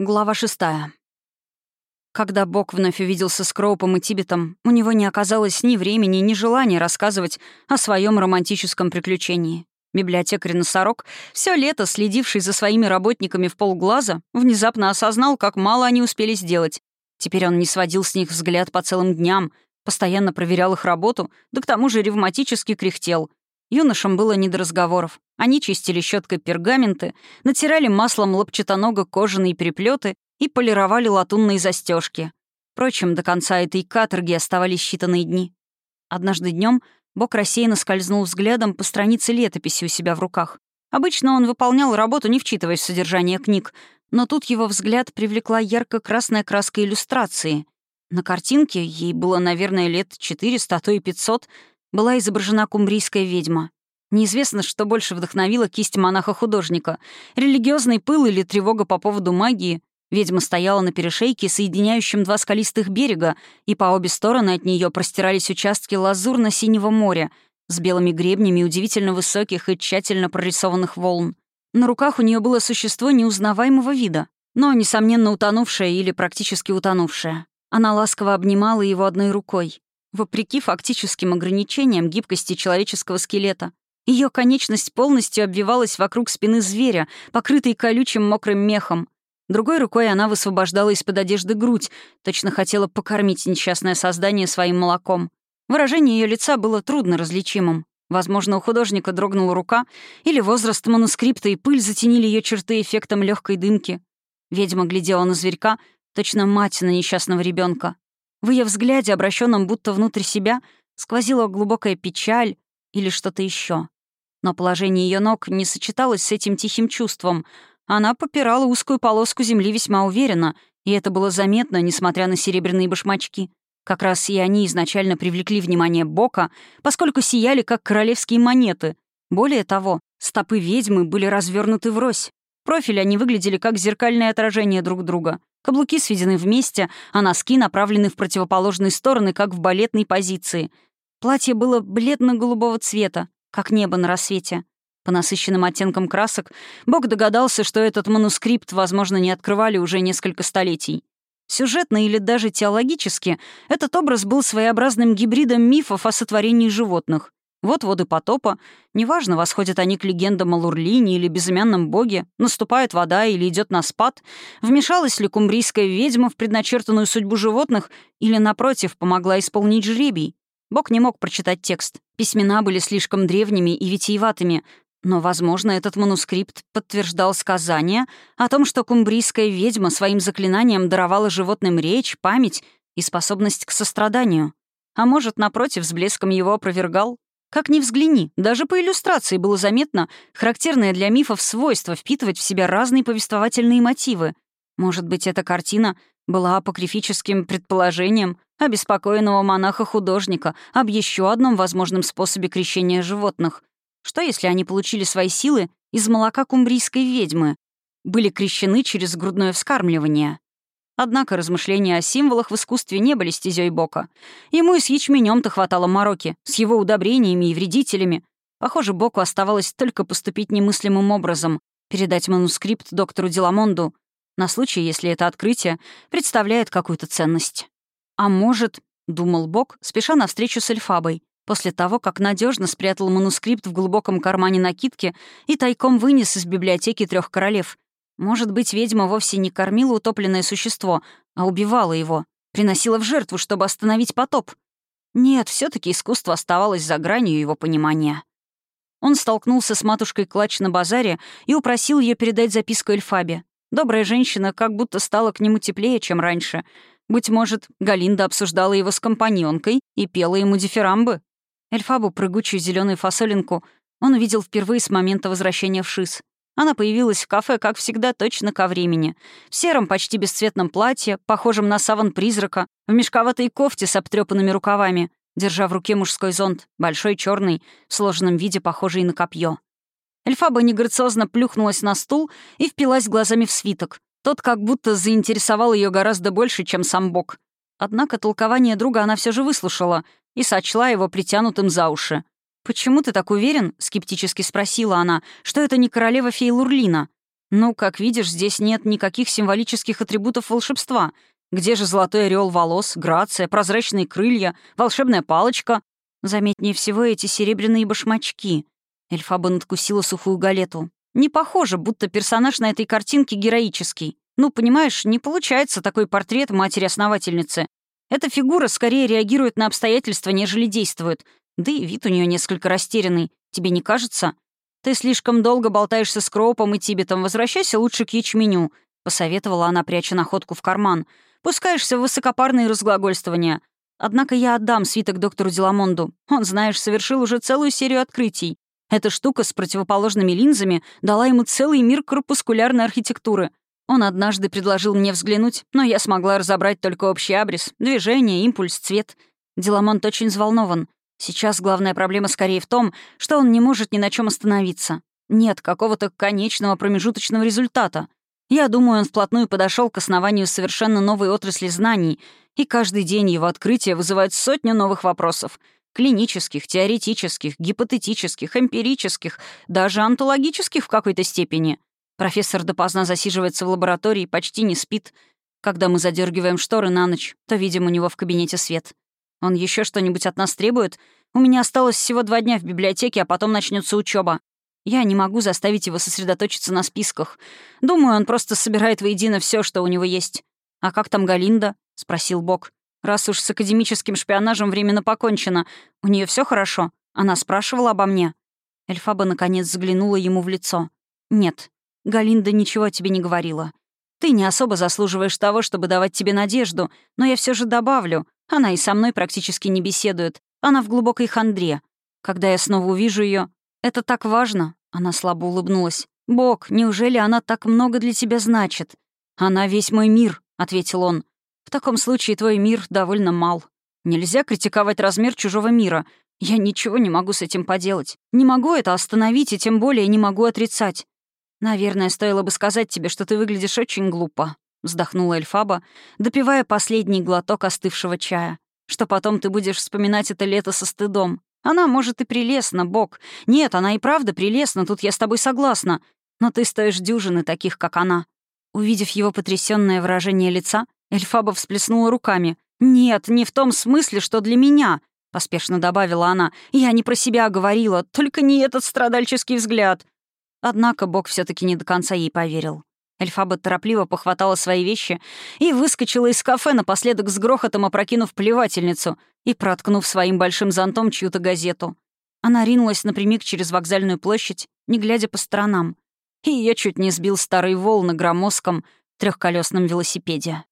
Глава шестая. Когда Бог вновь увиделся с Кроупом и Тибетом, у него не оказалось ни времени, ни желания рассказывать о своем романтическом приключении. Библиотекарь-носорог, все лето следивший за своими работниками в полглаза, внезапно осознал, как мало они успели сделать. Теперь он не сводил с них взгляд по целым дням, постоянно проверял их работу, да к тому же ревматически кряхтел. Юношам было не до разговоров. Они чистили щеткой пергаменты, натирали маслом лапчатонога кожаные переплеты и полировали латунные застежки. Впрочем, до конца этой каторги оставались считанные дни. Однажды днем Бог рассеянно скользнул взглядом по странице летописи у себя в руках. Обычно он выполнял работу, не вчитываясь в содержание книг, но тут его взгляд привлекла ярко-красная краска иллюстрации. На картинке, ей было, наверное, лет 400, а то и 500, была изображена кумбрийская ведьма. Неизвестно, что больше вдохновило кисть монаха-художника — религиозный пыл или тревога по поводу магии. Ведьма стояла на перешейке, соединяющем два скалистых берега, и по обе стороны от нее простирались участки лазурно-синего моря с белыми гребнями удивительно высоких и тщательно прорисованных волн. На руках у нее было существо неузнаваемого вида, но, несомненно, утонувшее или практически утонувшее. Она ласково обнимала его одной рукой, вопреки фактическим ограничениям гибкости человеческого скелета. Ее конечность полностью обвивалась вокруг спины зверя, покрытой колючим мокрым мехом. Другой рукой она высвобождала из-под одежды грудь, точно хотела покормить несчастное создание своим молоком. Выражение ее лица было трудно различимым. Возможно, у художника дрогнула рука, или возраст манускрипта и пыль затенили ее черты эффектом легкой дымки. Ведьма глядела на зверька, точно мать на несчастного ребенка. В ее взгляде, обращенном будто внутрь себя, сквозила глубокая печаль или что-то еще. Но положение ее ног не сочеталось с этим тихим чувством. Она попирала узкую полоску земли весьма уверенно, и это было заметно, несмотря на серебряные башмачки. Как раз и они изначально привлекли внимание Бока, поскольку сияли как королевские монеты. Более того, стопы ведьмы были развернуты врозь. Профили они выглядели как зеркальное отражение друг друга. Каблуки сведены вместе, а носки направлены в противоположные стороны, как в балетной позиции. Платье было бледно-голубого цвета, как небо на рассвете. По насыщенным оттенкам красок Бог догадался, что этот манускрипт, возможно, не открывали уже несколько столетий. Сюжетно или даже теологически этот образ был своеобразным гибридом мифов о сотворении животных. Вот воды потопа, неважно, восходят они к легендам о Лурлине или безымянном боге, наступает вода или идет на спад, вмешалась ли кумбрийская ведьма в предначертанную судьбу животных или, напротив, помогла исполнить жребий. Бог не мог прочитать текст. Письмена были слишком древними и витиеватыми, но, возможно, этот манускрипт подтверждал сказание о том, что кумбрийская ведьма своим заклинанием даровала животным речь, память и способность к состраданию. А может, напротив, с блеском его опровергал? Как ни взгляни, даже по иллюстрации было заметно характерное для мифов свойство впитывать в себя разные повествовательные мотивы. Может быть, эта картина была апокрифическим предположением обеспокоенного монаха-художника об еще одном возможном способе крещения животных. Что, если они получили свои силы из молока кумбрийской ведьмы? Были крещены через грудное вскармливание. Однако размышления о символах в искусстве не были стезей Бока. Ему и с ячменем-то хватало мороки, с его удобрениями и вредителями. Похоже, Боку оставалось только поступить немыслимым образом, передать манускрипт доктору Деламонду, на случай, если это открытие представляет какую-то ценность. А может, — думал Бог, спеша навстречу с Эльфабой, после того, как надежно спрятал манускрипт в глубоком кармане накидки и тайком вынес из библиотеки трех королев. Может быть, ведьма вовсе не кормила утопленное существо, а убивала его, приносила в жертву, чтобы остановить потоп. Нет, все таки искусство оставалось за гранью его понимания. Он столкнулся с матушкой Клач на базаре и упросил ее передать записку Эльфабе. Добрая женщина как будто стала к нему теплее, чем раньше — быть может, Галинда обсуждала его с компаньонкой и пела ему дифирамбы. Эльфабу, прыгучую зеленую фасолинку, он увидел впервые с момента возвращения в ШИС. Она появилась в кафе, как всегда, точно ко времени. В сером, почти бесцветном платье, похожем на саван призрака, в мешковатой кофте с обтрепанными рукавами, держа в руке мужской зонт, большой черный, в сложенном виде, похожий на копье. Эльфаба неграциозно плюхнулась на стул и впилась глазами в свиток, тот как будто заинтересовал ее гораздо больше, чем сам Бог. Однако толкование друга она все же выслушала и сочла его притянутым за уши. «Почему ты так уверен?» — скептически спросила она, «что это не королева фей Лурлина?» «Ну, как видишь, здесь нет никаких символических атрибутов волшебства. Где же золотой ореол волос, грация, прозрачные крылья, волшебная палочка? Заметнее всего эти серебряные башмачки». Эльфаба надкусила сухую галету. «Не похоже, будто персонаж на этой картинке героический. Ну, понимаешь, не получается такой портрет матери-основательницы. Эта фигура скорее реагирует на обстоятельства, нежели действует. Да и вид у нее несколько растерянный. Тебе не кажется? Ты слишком долго болтаешься с Кроупом и Тибетом. Возвращайся лучше к ячменю», — посоветовала она, пряча находку в карман. «Пускаешься в высокопарные разглагольствования. Однако я отдам свиток доктору Деламонду. Он, знаешь, совершил уже целую серию открытий. Эта штука с противоположными линзами дала ему целый мир корпускулярной архитектуры. Он однажды предложил мне взглянуть, но я смогла разобрать только общий абрис, движение, импульс, цвет. Деламонт очень взволнован. Сейчас главная проблема скорее в том, что он не может ни на чем остановиться. Нет какого-то конечного промежуточного результата. Я думаю, он вплотную подошел к основанию совершенно новой отрасли знаний, и каждый день его открытия вызывают сотню новых вопросов. Клинических, теоретических, гипотетических, эмпирических, даже антологических в какой-то степени. Профессор допоздна засиживается в лаборатории, почти не спит. Когда мы задергиваем шторы на ночь, то видим у него в кабинете свет. Он еще что-нибудь от нас требует? У меня осталось всего два дня в библиотеке, а потом начнется учеба. Я не могу заставить его сосредоточиться на списках. Думаю, он просто собирает воедино все, что у него есть. «А как там Галинда?» — спросил Бог. «Раз уж с академическим шпионажем временно покончено, у нее все хорошо?» Она спрашивала обо мне. Эльфаба наконец взглянула ему в лицо. «Нет, Галинда ничего тебе не говорила. Ты не особо заслуживаешь того, чтобы давать тебе надежду, но я все же добавлю. Она и со мной практически не беседует. Она в глубокой хандре. Когда я снова увижу ее, это так важно. Она слабо улыбнулась. «Бог, неужели она так много для тебя значит?» «Она весь мой мир», — ответил он. «В таком случае твой мир довольно мал. Нельзя критиковать размер чужого мира. Я ничего не могу с этим поделать. Не могу это остановить и тем более не могу отрицать. «Наверное, стоило бы сказать тебе, что ты выглядишь очень глупо», — вздохнула Эльфаба, допивая последний глоток остывшего чая. «Что потом ты будешь вспоминать это лето со стыдом. Она, может, и прелестна, Бог. Нет, она и правда прелестна, тут я с тобой согласна. Но ты стоишь дюжины таких, как она». Увидев его потрясённое выражение лица, Эльфаба всплеснула руками. «Нет, не в том смысле, что для меня», — поспешно добавила она. «Я не про себя говорила, только не этот страдальческий взгляд. Однако Бог все таки не до конца ей поверил. Эльфаба торопливо похватала свои вещи и выскочила из кафе, напоследок с грохотом опрокинув плевательницу и проткнув своим большим зонтом чью-то газету. Она ринулась напрямик через вокзальную площадь, не глядя по сторонам. И ее чуть не сбил старый вол на громоздком трехколесном велосипеде.